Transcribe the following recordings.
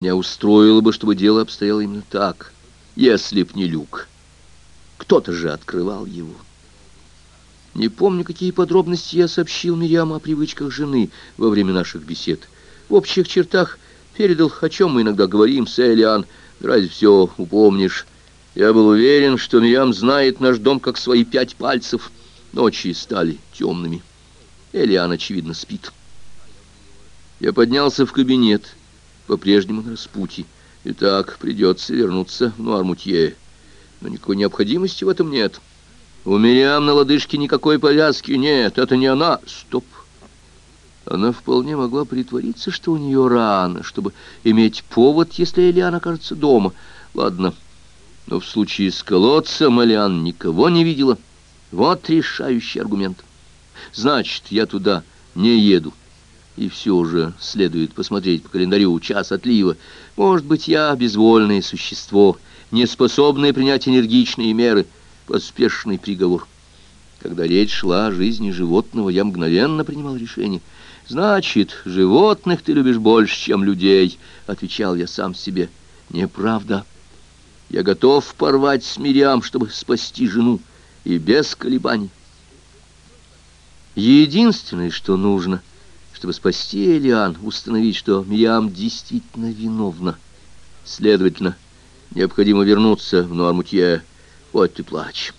Меня устроило бы, чтобы дело обстояло именно так, если б не люк. Кто-то же открывал его. Не помню, какие подробности я сообщил Мириам о привычках жены во время наших бесед. В общих чертах передал, о чем мы иногда говорим с Элиан. Разве все упомнишь? Я был уверен, что Мириам знает наш дом как свои пять пальцев. Ночи стали темными. Элиан, очевидно, спит. Я поднялся в кабинет по-прежнему на распутье. Итак, придется вернуться в Нуармутье. Но никакой необходимости в этом нет. У Мириам на лодыжке никакой повязки нет. Это не она. Стоп. Она вполне могла притвориться, что у нее рана, чтобы иметь повод, если Элиан окажется дома. Ладно. Но в случае с колодцем Элиан никого не видела. Вот решающий аргумент. Значит, я туда не еду. И все же следует посмотреть по календарю час отлива. Может быть, я безвольное существо, не способное принять энергичные меры. Поспешный приговор. Когда речь шла о жизни животного, я мгновенно принимал решение. «Значит, животных ты любишь больше, чем людей», — отвечал я сам себе. «Неправда. Я готов порвать с Мириам, чтобы спасти жену, и без колебаний. Единственное, что нужно — чтобы спасти Элиан, установить, что Мириам действительно виновна. Следовательно, необходимо вернуться в Нуармутье. Вот ты плачь.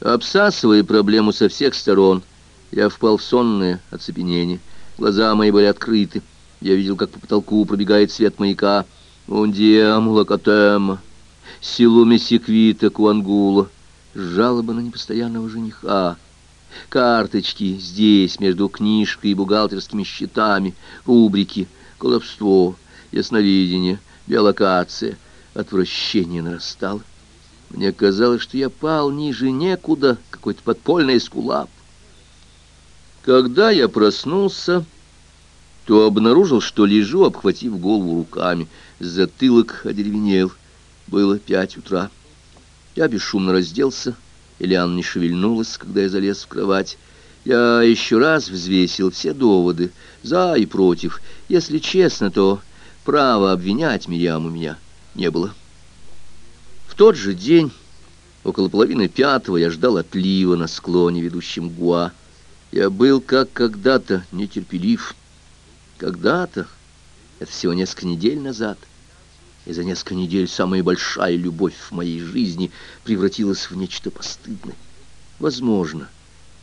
Обсасывая проблему со всех сторон, я впал в сонное оцепенение. Глаза мои были открыты. Я видел, как по потолку пробегает свет маяка. «Ундиам лакатем, силуми секвита куангула». Жалоба на непостоянного жениха. Карточки здесь, между книжкой и бухгалтерскими счетами, рубрики, колдовство, ясновидение, биолокация. Отвращение нарастало. Мне казалось, что я пал ниже некуда, какой-то подпольный эскулап. Когда я проснулся, то обнаружил, что лежу, обхватив голову руками. Затылок одеревенел. Было пять утра. Я бесшумно разделся, Элиан не шевельнулась, когда я залез в кровать. Я еще раз взвесил все доводы, за и против. Если честно, то права обвинять Мириам у меня не было. В тот же день, около половины пятого, я ждал отлива на склоне, ведущем Гуа. Я был, как когда-то, нетерпелив. Когда-то, это всего несколько недель назад — и за несколько недель самая большая любовь в моей жизни превратилась в нечто постыдное. Возможно,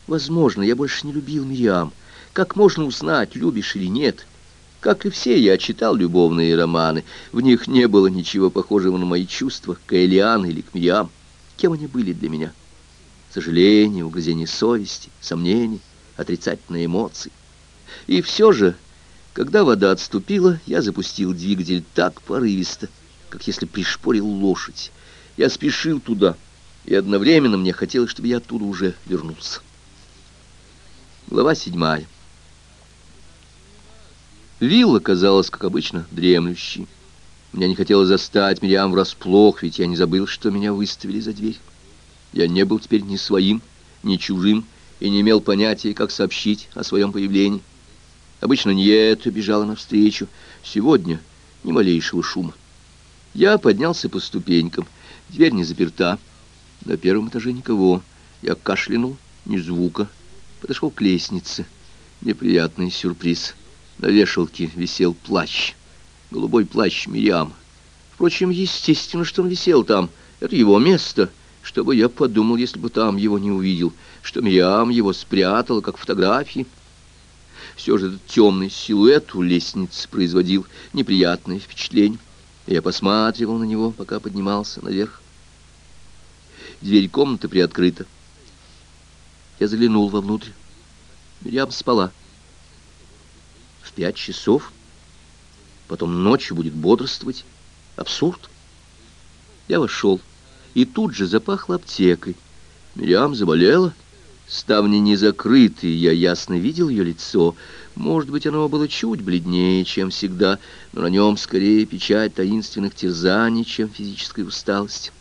возможно, я больше не любил Мириам. Как можно узнать, любишь или нет? Как и все, я читал любовные романы. В них не было ничего похожего на мои чувства к Элиан или к Мириам. Кем они были для меня? Сожаление, угрызение совести, сомнения, отрицательные эмоции. И все же когда вода отступила, я запустил двигатель так порывисто, как если пришпорил лошадь. Я спешил туда, и одновременно мне хотелось, чтобы я оттуда уже вернулся. Глава седьмая. Вилла казалась, как обычно, дремлющей. Мне не хотелось застать Мириам врасплох, ведь я не забыл, что меня выставили за дверь. Я не был теперь ни своим, ни чужим, и не имел понятия, как сообщить о своем появлении. Обычно нет, бежала навстречу. Сегодня ни малейшего шума. Я поднялся по ступенькам. Дверь не заперта. На первом этаже никого. Я кашлянул, ни звука. Подошел к лестнице. Неприятный сюрприз. На вешалке висел плащ. Голубой плащ Мириам. Впрочем, естественно, что он висел там. Это его место. Что бы я подумал, если бы там его не увидел? Что Мириам его спрятала, как фотографии. Все же этот темный силуэт у лестницы производил неприятное впечатление. Я посматривал на него, пока поднимался наверх. Дверь комнаты приоткрыта. Я заглянул вовнутрь. Мирьям спала. В пять часов. Потом ночью будет бодрствовать. Абсурд. Я вошел, и тут же запахло аптекой. Мирьям заболела. Ставни не закрыты, я ясно видел ее лицо. Может быть, оно было чуть бледнее, чем всегда, но на нем скорее печать таинственных терзаний, чем физическая усталость.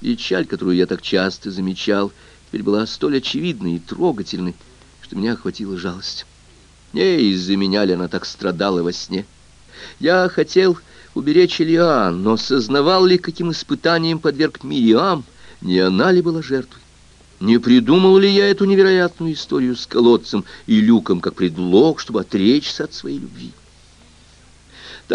Печаль, которую я так часто замечал, теперь была столь очевидной и трогательной, что меня охватила жалость. Не из-за меня ли она так страдала во сне? Я хотел уберечь Элиан, но сознавал ли, каким испытанием подверг Мириам, не она ли была жертвой? Не придумал ли я эту невероятную историю с колодцем и люком как предлог, чтобы отречься от своей любви?